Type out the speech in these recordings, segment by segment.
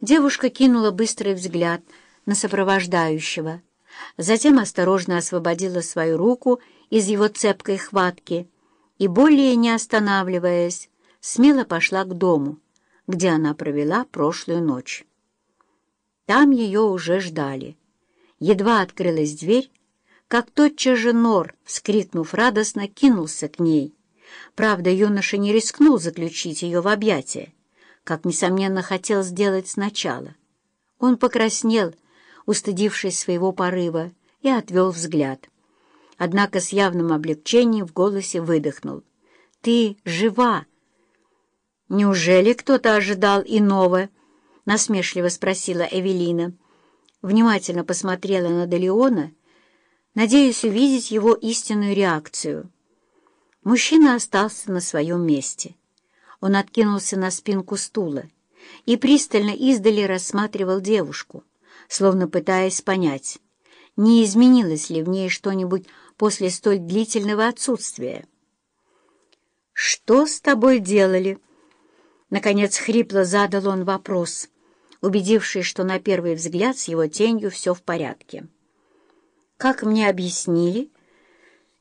Девушка кинула быстрый взгляд на сопровождающего, затем осторожно освободила свою руку из его цепкой хватки и, более не останавливаясь, смело пошла к дому, где она провела прошлую ночь. Там ее уже ждали. Едва открылась дверь, как тотчас же Нор, вскрикнув радостно, кинулся к ней. Правда, юноша не рискнул заключить ее в объятия, как, несомненно, хотел сделать сначала. Он покраснел, устыдившись своего порыва, и отвел взгляд. Однако с явным облегчением в голосе выдохнул. «Ты жива!» «Неужели кто-то ожидал иного?» — насмешливо спросила Эвелина. Внимательно посмотрела на Делеона, надеясь увидеть его истинную реакцию. Мужчина остался на своем месте. Он откинулся на спинку стула и пристально издали рассматривал девушку, словно пытаясь понять, не изменилось ли в ней что-нибудь после столь длительного отсутствия. «Что с тобой делали?» Наконец хрипло задал он вопрос, убедившись, что на первый взгляд с его тенью все в порядке. Как мне объяснили,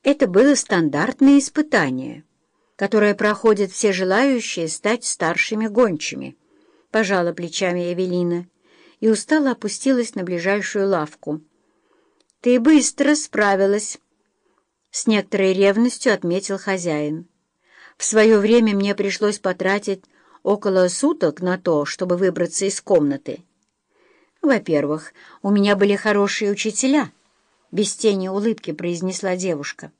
это было стандартное испытание, которое проходят все желающие стать старшими гончими. Пожала плечами Эвелина и устало опустилась на ближайшую лавку. «Ты быстро справилась!» С некоторой ревностью отметил хозяин. «В свое время мне пришлось потратить около суток на то, чтобы выбраться из комнаты. Во-первых, у меня были хорошие учителя, без тени улыбки произнесла девушка.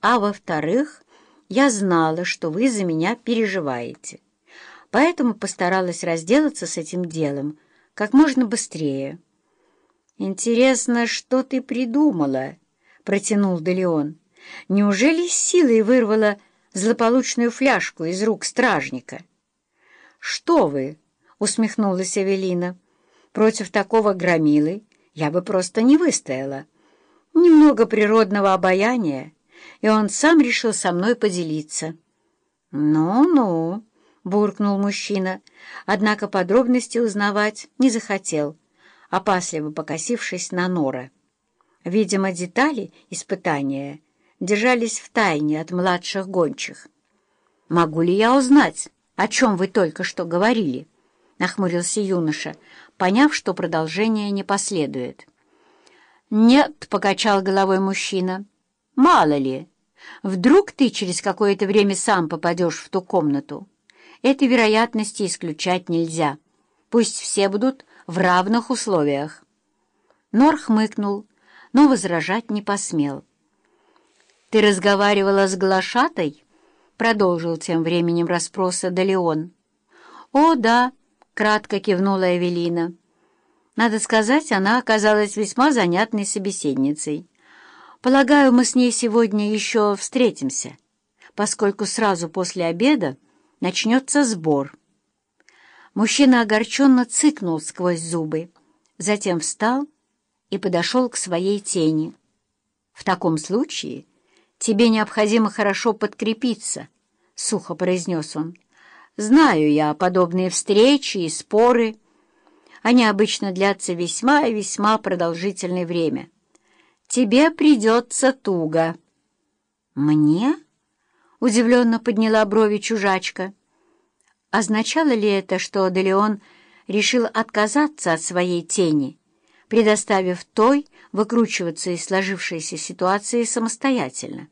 А во-вторых, я знала, что вы за меня переживаете. Поэтому постаралась разделаться с этим делом как можно быстрее. «Интересно, что ты придумала?» — протянул Делеон. «Неужели силой вырвала злополучную фляжку из рук стражника?» «Что вы?» — усмехнулась Эвелина. «Против такого громилы я бы просто не выстояла. Немного природного обаяния, и он сам решил со мной поделиться». «Ну-ну», — буркнул мужчина, однако подробности узнавать не захотел, опасливо покосившись на Нора. Видимо, детали испытания держались в тайне от младших гончих. «Могу ли я узнать?» «О чем вы только что говорили?» — нахмурился юноша, поняв, что продолжение не последует. «Нет», — покачал головой мужчина, — «мало ли. Вдруг ты через какое-то время сам попадешь в ту комнату. Этой вероятности исключать нельзя. Пусть все будут в равных условиях». Нор хмыкнул, но возражать не посмел. «Ты разговаривала с глашатой?» Продолжил тем временем расспросы Далеон. «О, да», — кратко кивнула Эвелина. Надо сказать, она оказалась весьма занятной собеседницей. Полагаю, мы с ней сегодня еще встретимся, поскольку сразу после обеда начнется сбор. Мужчина огорченно цыкнул сквозь зубы, затем встал и подошел к своей тени. В таком случае тебе необходимо хорошо подкрепиться, — сухо произнес он. «Знаю я подобные встречи и споры. Они обычно длятся весьма и весьма продолжительное время. Тебе придется туго». «Мне?» — удивленно подняла брови чужачка. Означало ли это, что Делеон решил отказаться от своей тени, предоставив той выкручиваться из сложившейся ситуации самостоятельно?